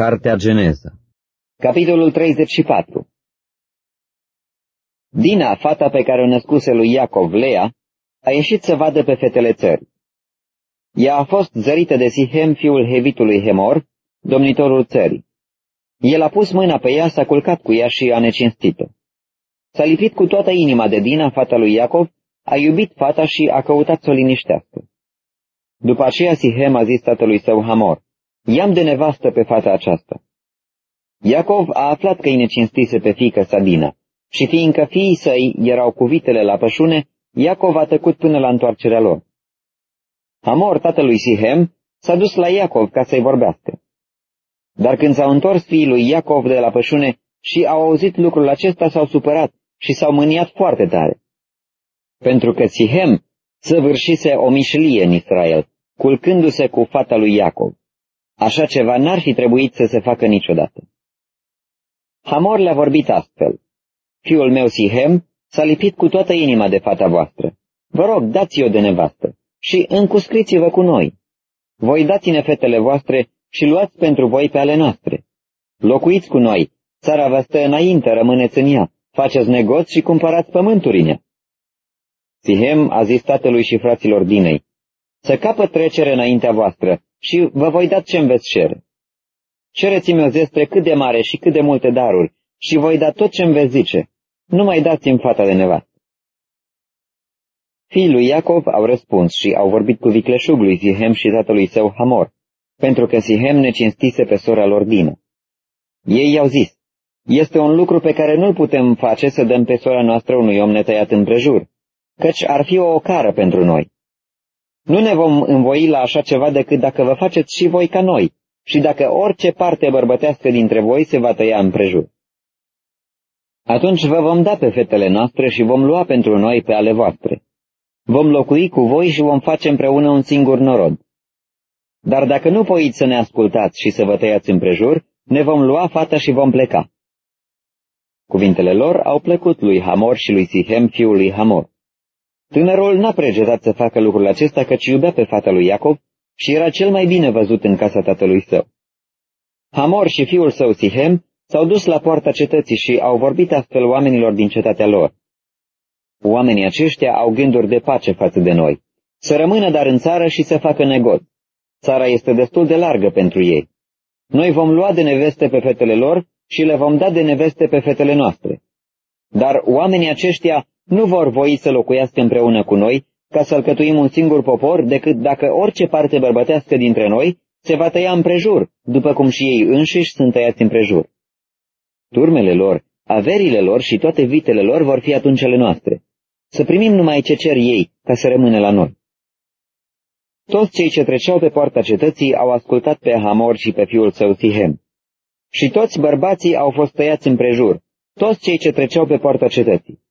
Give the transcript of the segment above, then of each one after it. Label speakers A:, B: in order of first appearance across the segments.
A: Cartea Geneza
B: Capitolul 34 Dina, fata pe care o născuse lui Iacov, Lea, a ieșit să vadă pe fetele țării. Ea a fost zărită de Sihem, fiul Hevitului Hemor, domnitorul țării. El a pus mâna pe ea, s-a culcat cu ea și a necinstit-o. S-a lipit cu toată inima de Dina, fata lui Iacov, a iubit fata și a căutat să o liniștească. După aceea Sihem a zis tatălui său Hamor, I-am de nevastă pe fata aceasta. Iacov a aflat că îi necinstise pe fiică Sadina și fiindcă fiii săi erau cu vitele la pășune, Iacov a tăcut până la întoarcerea lor. Hamor, tatălui Sihem, s-a dus la Iacov ca să-i vorbească. Dar când s-au întors fiii lui Iacov de la pășune și au auzit lucrul acesta, s-au supărat și s-au mâniat foarte tare. Pentru că Sihem săvârșise o mișlie în Israel, culcându-se cu fata lui Iacov. Așa ceva n-ar fi trebuit să se facă niciodată. Hamor le-a vorbit astfel. Fiul meu Sihem s-a lipit cu toată inima de fata voastră. Vă rog, dați-o de nevastă și încuscriți-vă cu noi. Voi dați-ne fetele voastre și luați pentru voi pe ale noastre. Locuiți cu noi, țara vă stă înainte, rămâneți în ea, faceți negoți și cumpărați pământuri în ea. Sihem a zis tatălui și fraților Dinei, să capă trecere înaintea voastră și vă voi da ce-mi veți cere. Cereți-mi o zestre cât de mare și cât de multe daruri și voi da tot ce-mi veți zice. Nu mai dați-mi fata de nevastă. Fiii lui Iacov au răspuns și au vorbit cu vicleșugul lui Sihem și tatălui său Hamor, pentru că Sihem ne cinstise pe sora lor Dină. Ei i-au zis, este un lucru pe care nu-l putem face să dăm pe sora noastră unui om netăiat împrejur, căci ar fi o ocară pentru noi. Nu ne vom învoi la așa ceva decât dacă vă faceți și voi ca noi și dacă orice parte bărbătească dintre voi se va tăia împrejur. Atunci vă vom da pe fetele noastre și vom lua pentru noi pe ale voastre. Vom locui cu voi și vom face împreună un singur norod. Dar dacă nu poiți să ne ascultați și să vă tăiați împrejur, ne vom lua fata și vom pleca. Cuvintele lor au plăcut lui Hamor și lui Sihem, fiul lui Hamor. Tânărul n-a pregetat să facă lucrul acesta căci iubea pe fata lui Iacov și era cel mai bine văzut în casa tatălui său. Hamor și fiul său Sihem s-au dus la poarta cetății și au vorbit astfel oamenilor din cetatea lor. Oamenii aceștia au gânduri de pace față de noi, să rămână dar în țară și să facă negoți. Țara este destul de largă pentru ei. Noi vom lua de neveste pe fetele lor și le vom da de neveste pe fetele noastre. Dar oamenii aceștia nu vor voi să locuiască împreună cu noi, ca să alcătuim un singur popor, decât dacă orice parte bărbătească dintre noi se va tăia împrejur, după cum și ei înșiși sunt tăiați împrejur. Turmele lor, averile lor și toate vitele lor vor fi atunci ale noastre. Să primim numai ce cer ei, ca să rămână la noi. Toți cei ce treceau pe poarta cetății au ascultat pe Hamor și pe fiul său Sihem. Și toți bărbații au fost tăiați împrejur, toți cei ce treceau pe poarta cetății.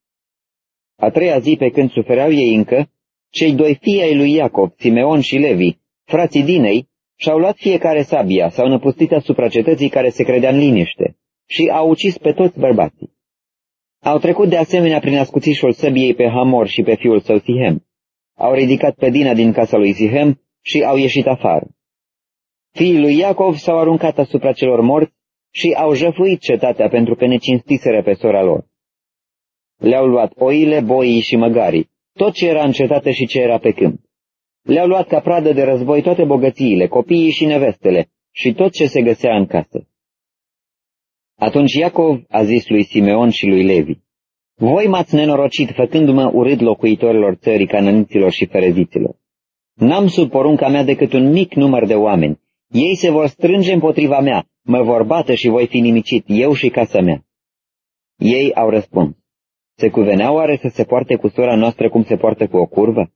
B: A treia zi, pe când sufereau ei încă, cei doi fii ai lui Iacob, Simeon și Levi, frații Dinei, și-au luat fiecare sabia, s-au năpustit asupra cetății care se credea în liniște și au ucis pe toți bărbații. Au trecut de asemenea prin ascuțișul săbiei pe Hamor și pe fiul său Sihem. Au ridicat pe Dina din casa lui Sihem și au ieșit afară. Fiii lui Iacov s-au aruncat asupra celor morți și au jăfuit cetatea pentru că ne cinstiseră pe sora lor. Le-au luat oile, boii și măgarii, tot ce era în cetate și ce era pe câmp. Le-au luat ca pradă de război toate bogățiile, copiii și nevestele și tot ce se găsea în casă. Atunci Iacov a zis lui Simeon și lui Levi, Voi m-ați nenorocit făcându-mă urât locuitorilor țării canăniților și fereziților. N-am sub porunca mea decât un mic număr de oameni. Ei se vor strânge împotriva mea, mă vor bate și voi fi nimicit, eu și casa mea. Ei au răspuns, se cuvenea oare să se poarte cu sora noastră cum se poartă cu o curvă?